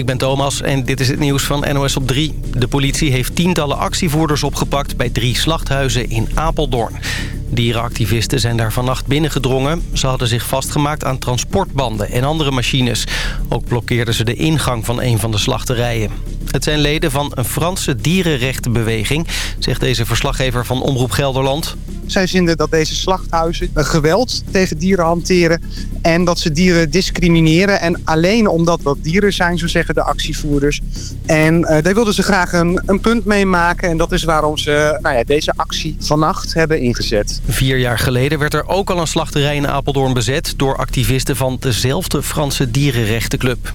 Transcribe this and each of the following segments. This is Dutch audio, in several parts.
Ik ben Thomas en dit is het nieuws van NOS op 3. De politie heeft tientallen actievoerders opgepakt bij drie slachthuizen in Apeldoorn. Dierenactivisten zijn daar vannacht binnengedrongen. Ze hadden zich vastgemaakt aan transportbanden en andere machines. Ook blokkeerden ze de ingang van een van de slachterijen. Het zijn leden van een Franse dierenrechtenbeweging... zegt deze verslaggever van Omroep Gelderland. Zij vinden dat deze slachthuizen geweld tegen dieren hanteren... en dat ze dieren discrimineren. En alleen omdat dat dieren zijn, zo zeggen de actievoerders. En uh, daar wilden ze graag een, een punt mee maken. En dat is waarom ze nou ja, deze actie vannacht hebben ingezet. Vier jaar geleden werd er ook al een slachterij in Apeldoorn bezet... door activisten van dezelfde Franse dierenrechtenclub.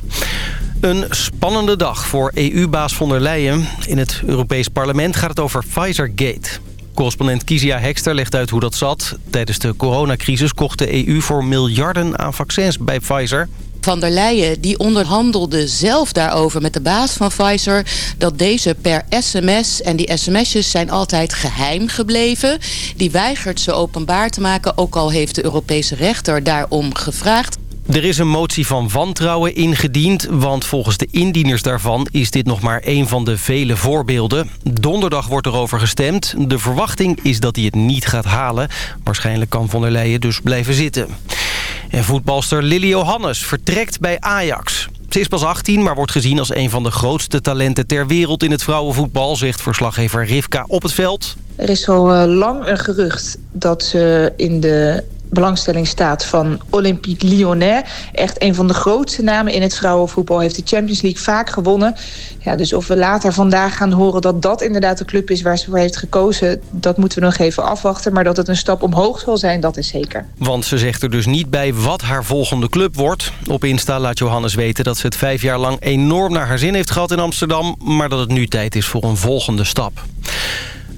Een spannende dag voor EU-baas von der Leyen. In het Europees Parlement gaat het over Pfizer-gate. Correspondent Kizia Hekster legt uit hoe dat zat. Tijdens de coronacrisis kocht de EU voor miljarden aan vaccins bij Pfizer. Van der Leyen die onderhandelde zelf daarover met de baas van Pfizer... dat deze per sms, en die sms'jes zijn altijd geheim gebleven... die weigert ze openbaar te maken, ook al heeft de Europese rechter daarom gevraagd. Er is een motie van wantrouwen ingediend, want volgens de indieners daarvan is dit nog maar een van de vele voorbeelden. Donderdag wordt erover gestemd. De verwachting is dat hij het niet gaat halen. Waarschijnlijk kan von der Leyen dus blijven zitten. En voetbalster Lily Johannes vertrekt bij Ajax. Ze is pas 18, maar wordt gezien als een van de grootste talenten ter wereld in het vrouwenvoetbal, zegt verslaggever Rivka op het veld. Er is al eh, lang een gerucht dat ze in de belangstelling staat van Olympique Lyonnais. Echt een van de grootste namen in het vrouwenvoetbal. Heeft de Champions League vaak gewonnen. Ja, dus of we later vandaag gaan horen dat dat inderdaad de club is waar ze voor heeft gekozen... dat moeten we nog even afwachten. Maar dat het een stap omhoog zal zijn, dat is zeker. Want ze zegt er dus niet bij wat haar volgende club wordt. Op Insta laat Johannes weten dat ze het vijf jaar lang enorm naar haar zin heeft gehad in Amsterdam... maar dat het nu tijd is voor een volgende stap.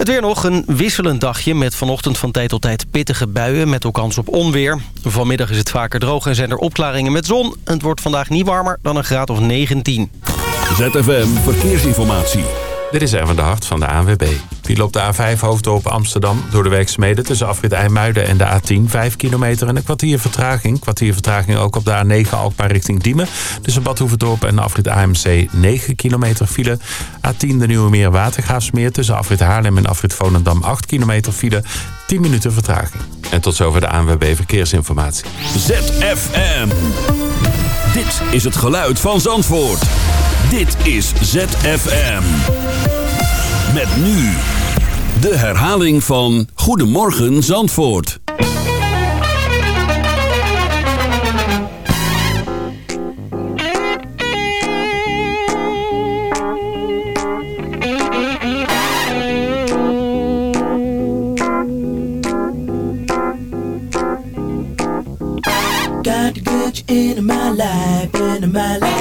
Het weer nog een wisselend dagje met vanochtend van tijd tot tijd pittige buien met ook kans op onweer. Vanmiddag is het vaker droog en zijn er opklaringen met zon. Het wordt vandaag niet warmer dan een graad of 19. ZFM Verkeersinformatie. Dit is Erwin de Hart van de ANWB. Die loopt de A5 hoofddorp Amsterdam door de werkzaamheden tussen afrit IJmuiden en de A10. 5 kilometer en een kwartier vertraging. Kwartier vertraging ook op de A9 Alkmaar richting Diemen. Tussen Bad Hoeverdorp en afrit AMC 9 kilometer file. A10 de Nieuwe Meer Watergraafsmeer tussen afrit Haarlem en afrit Volendam 8 kilometer file. 10 minuten vertraging. En tot zover de ANWB Verkeersinformatie. ZFM. Dit is het geluid van Zandvoort. Dit is ZFM. Met nu de herhaling van Goedemorgen Zandvoort. Got my life, into my.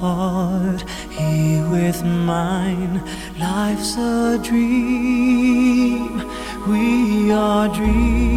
Heart here with mine. Life's a dream, we are dreaming.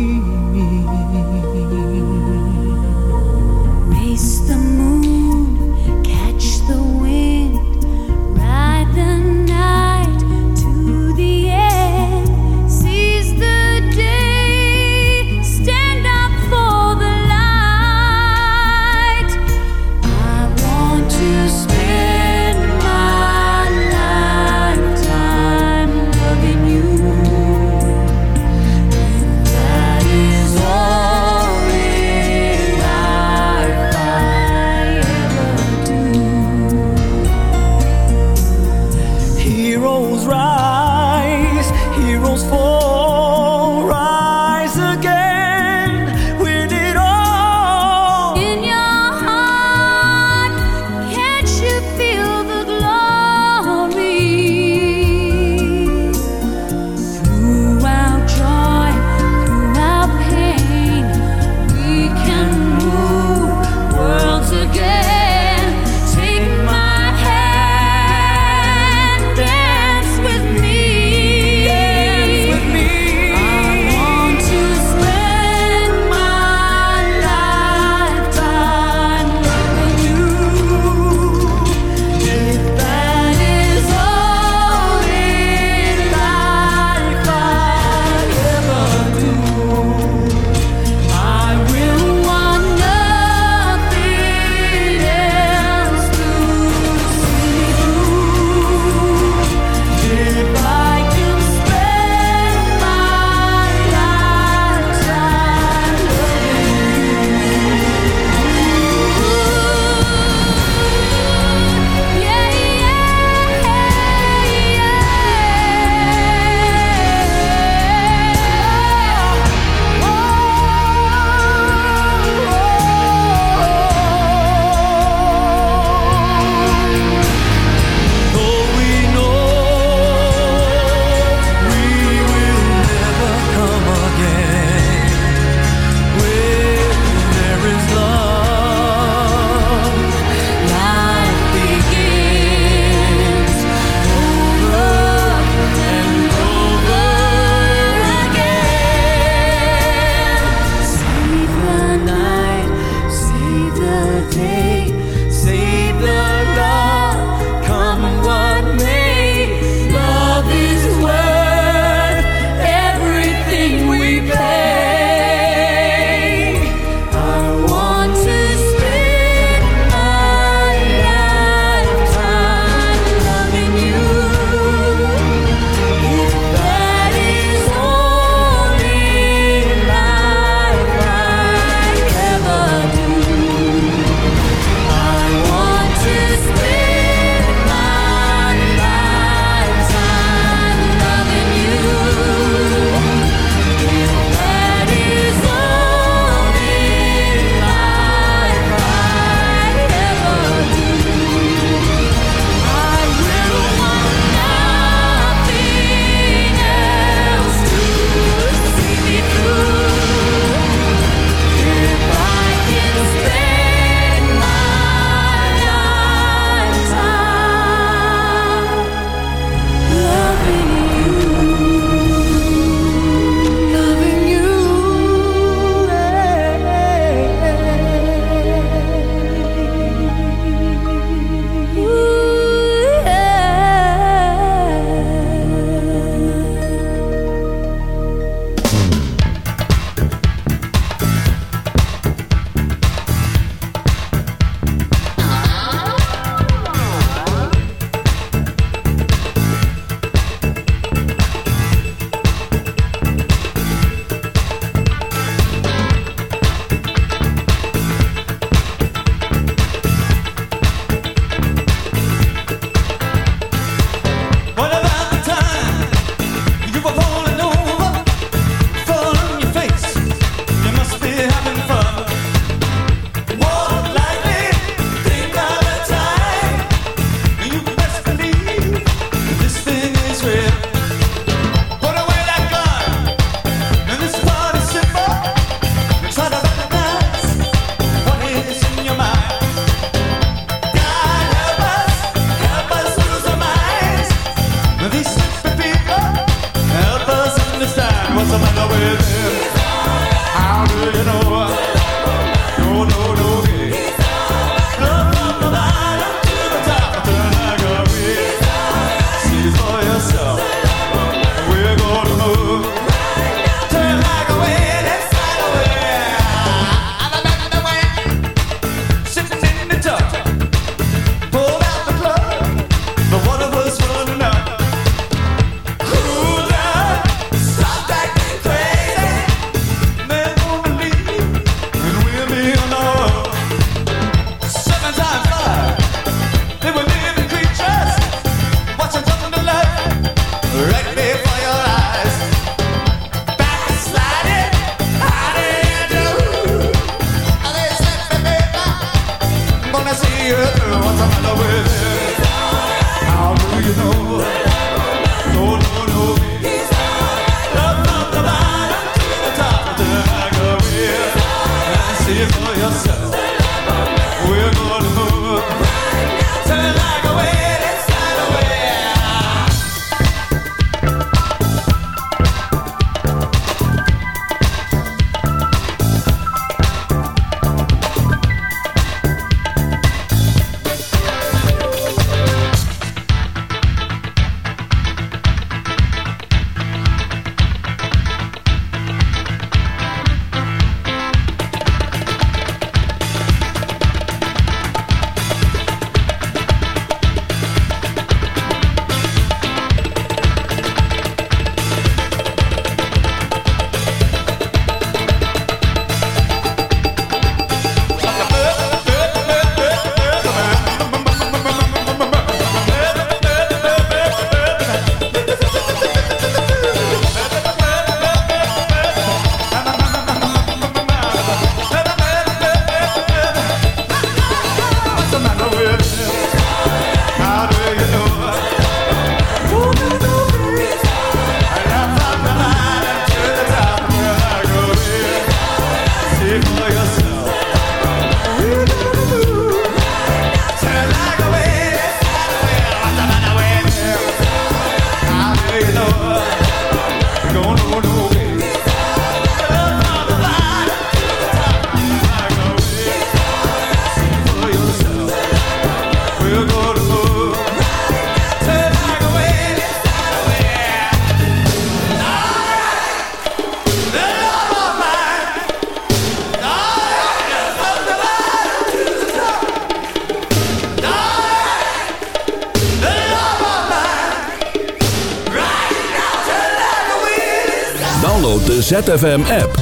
Download de ZFM app.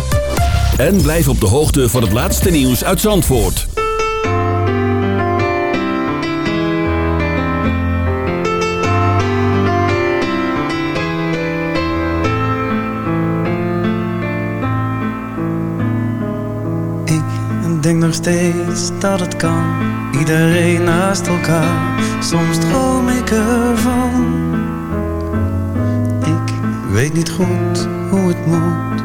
En blijf op de hoogte van het laatste nieuws uit Zandvoort. Ik denk nog steeds dat het kan. Iedereen naast elkaar. Soms droom ik ervan. Ik weet niet goed hoe het moet.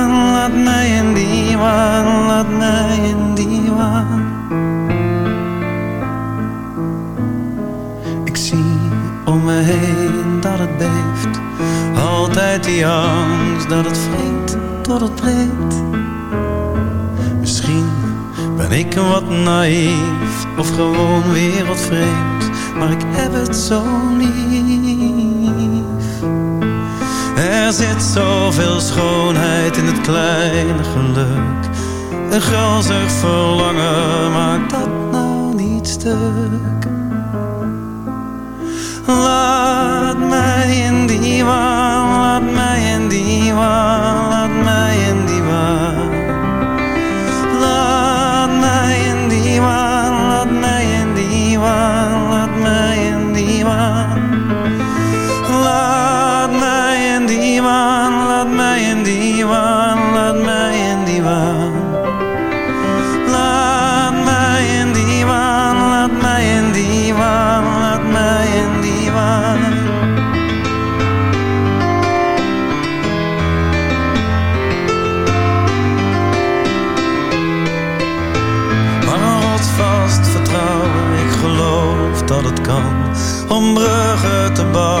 waan, laat mij in die waan. Ik zie om me heen dat het beeft, altijd die angst dat het vreemd tot het breekt. Misschien ben ik wat naïef of gewoon wereldvreemd, maar ik heb het zo lief. Er zit zoveel schoonheid in het kleine geluk. Een gulzig verlangen maakt dat nou niet stuk. Laat mij in die waan, laat mij in die waan, bruggen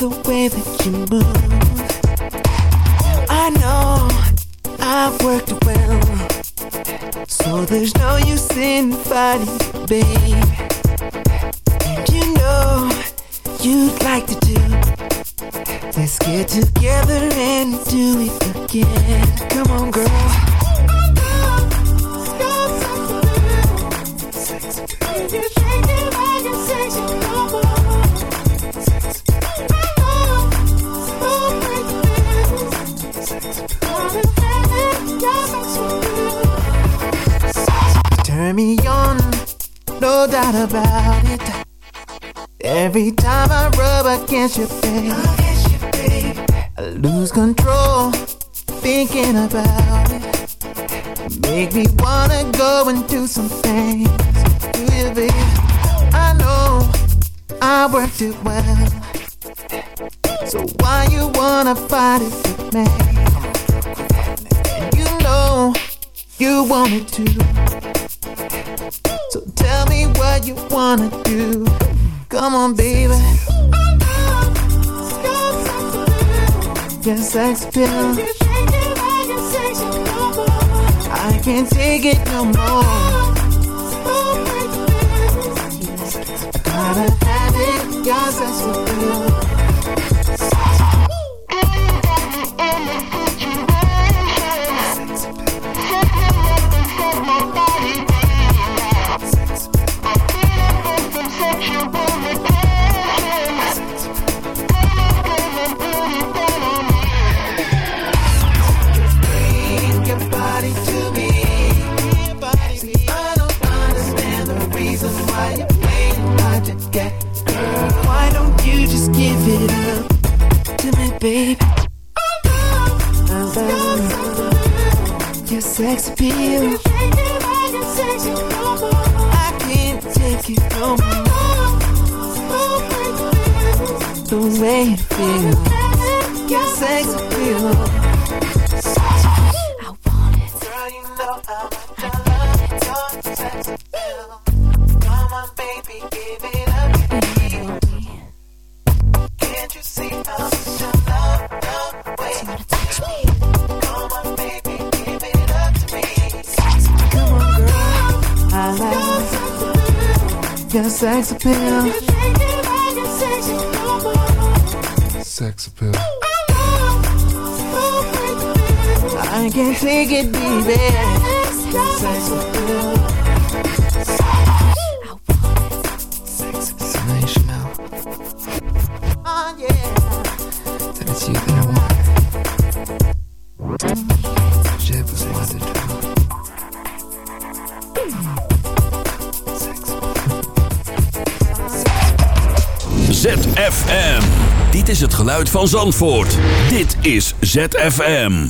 the way that you move. I know I've worked well, so there's no use in fighting, baby. Been sex pill. I can't take it no more. I gotta have it, got sex pill. baby. I love your sex appeal. I can't take it no more. The way you feel, your sex appeal. take it, baby. ZFM. Dit is het geluid van Zandvoort. Dit is ZFM.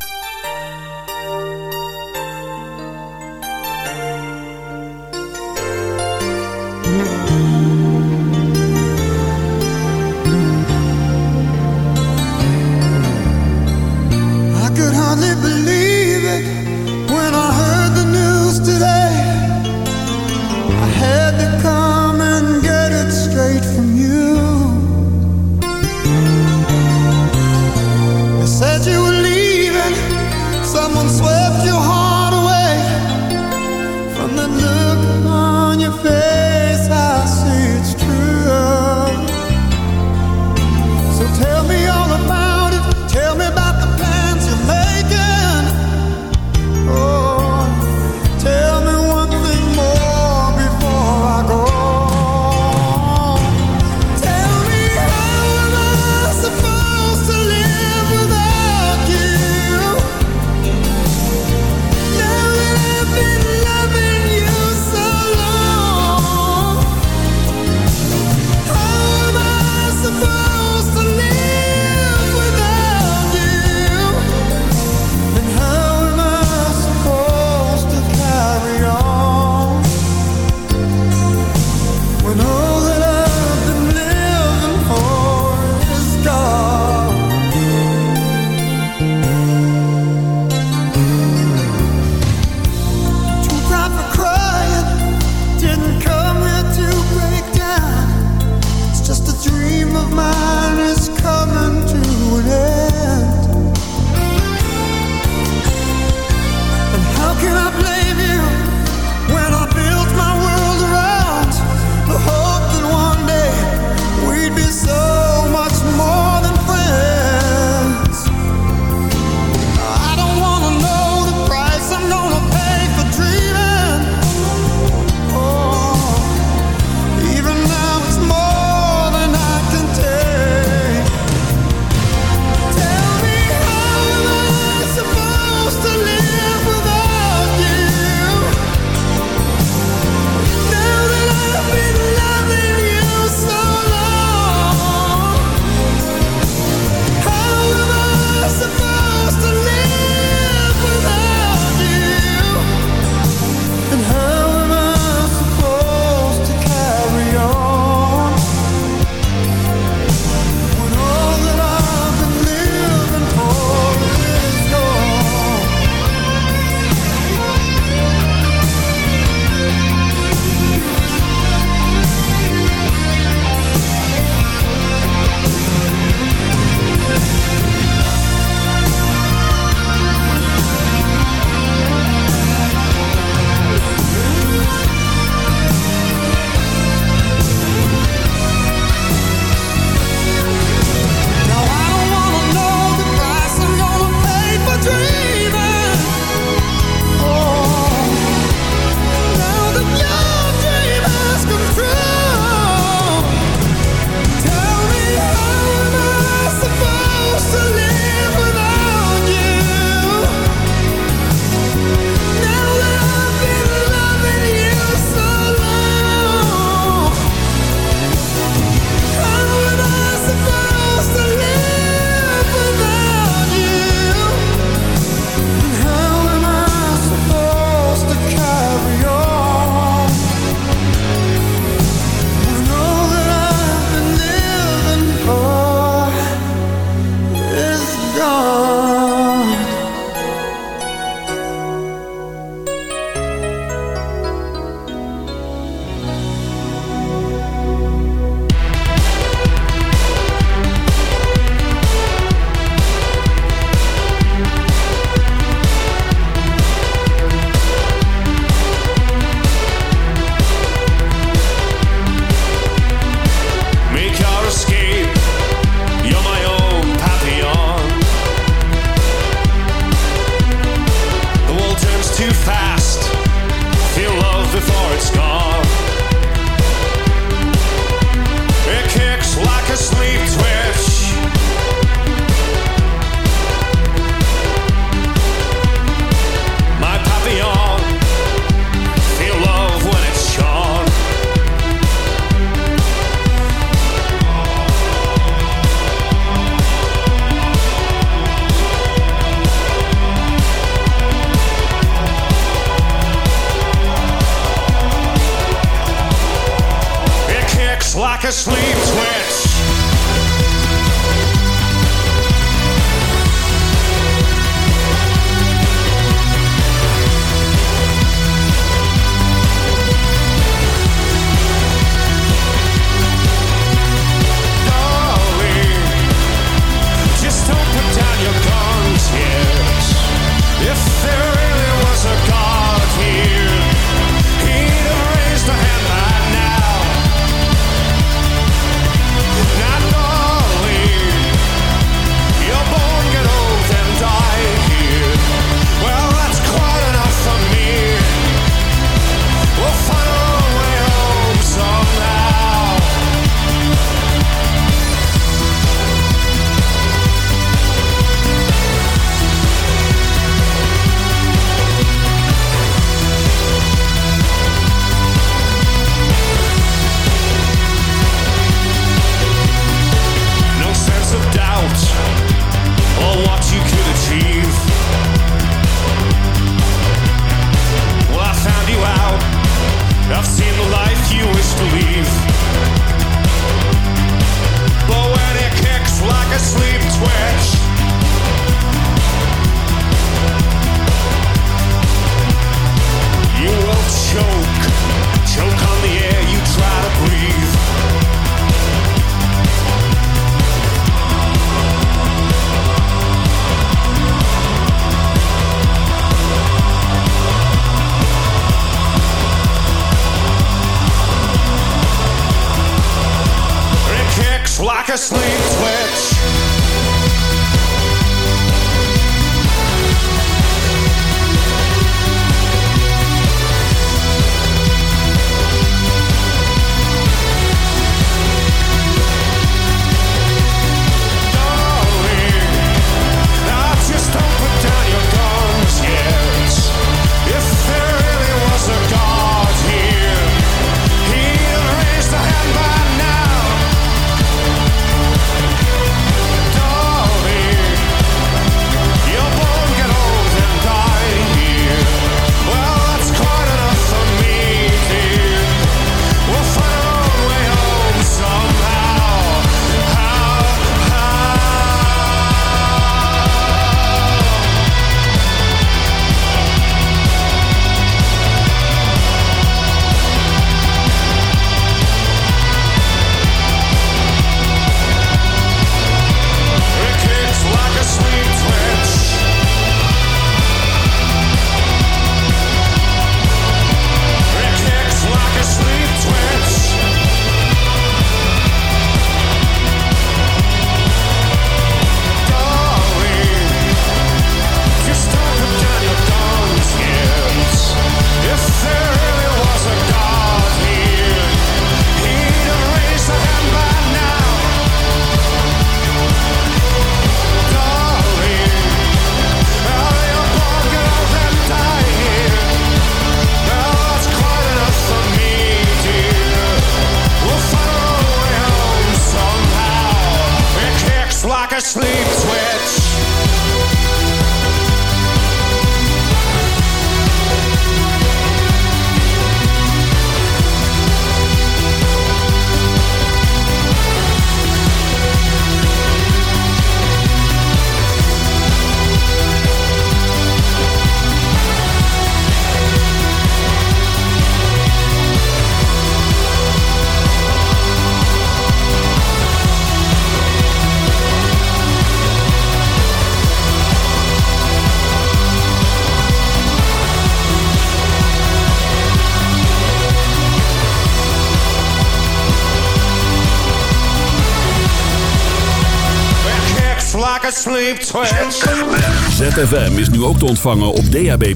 ZFM is nu ook te ontvangen op DAB+.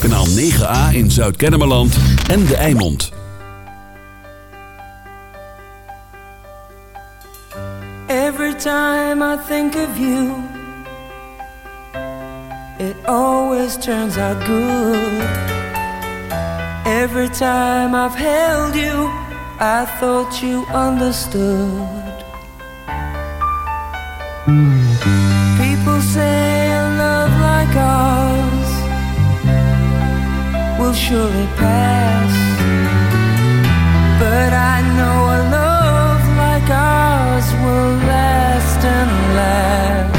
Kanaal 9A in Zuid-Kennemerland en De Eimond. Every time I think of you It always turns out good Every time I've held you I thought you understood People say a love like ours will surely pass. But I know a love like ours will last and last.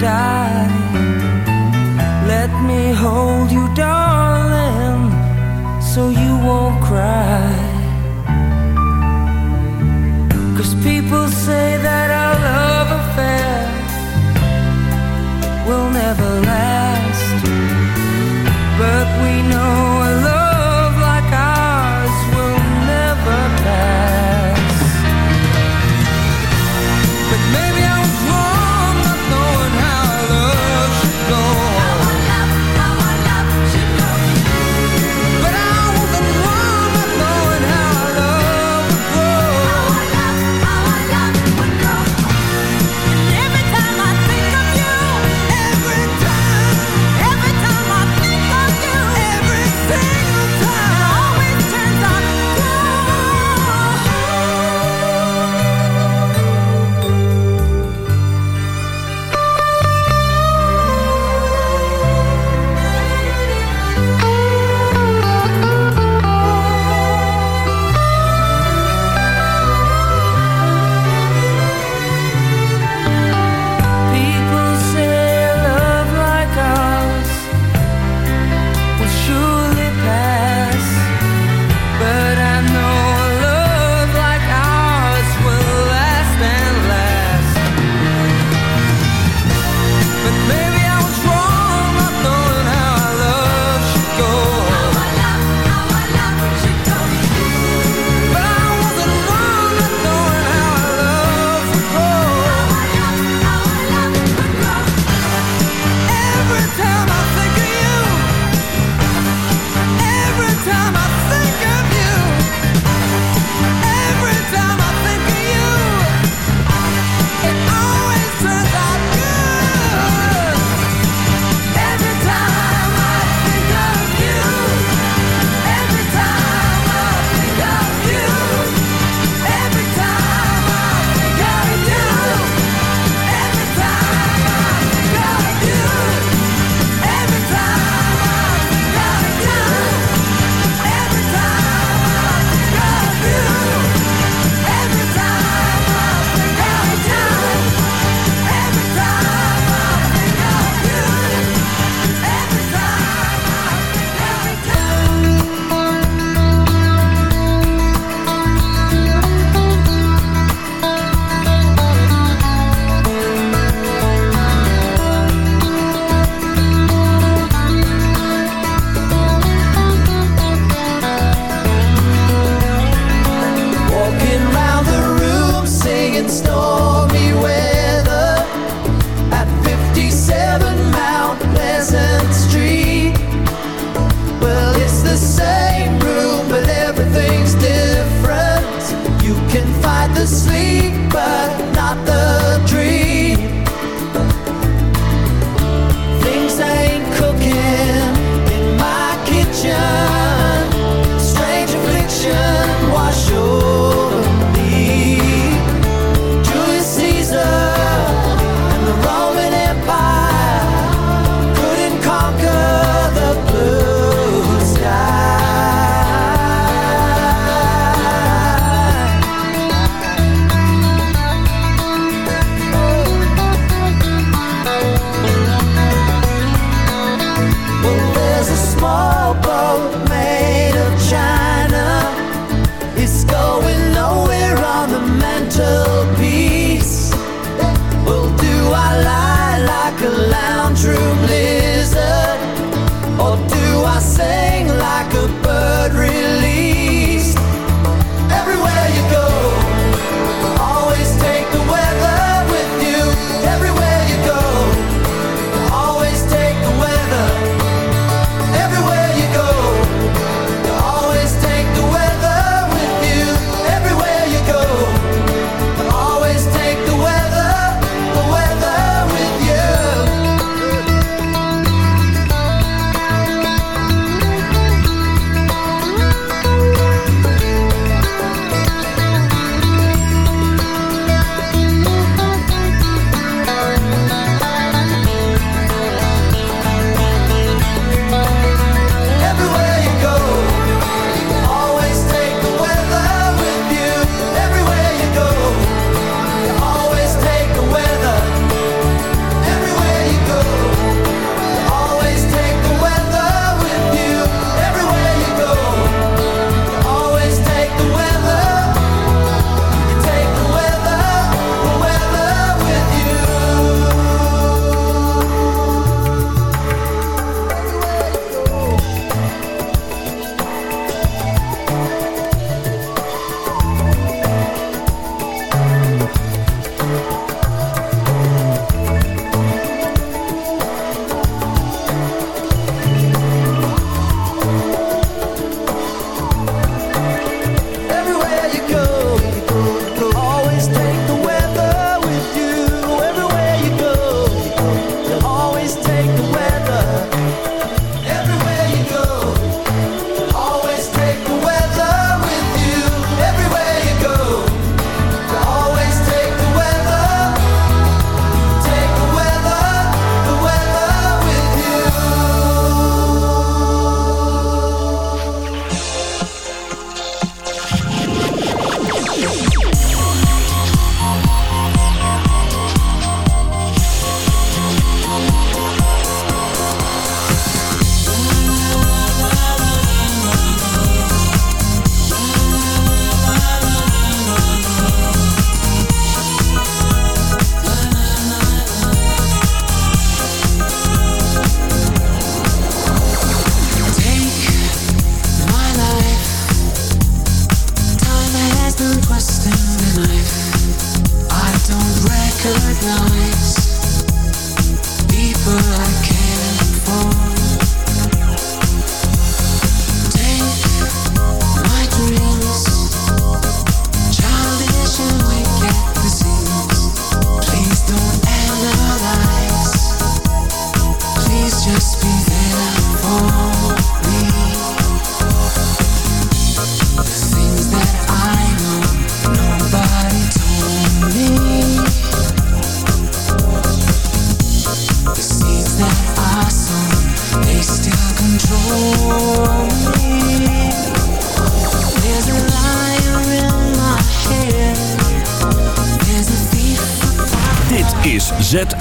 Die. Let me hold you, darling, so you won't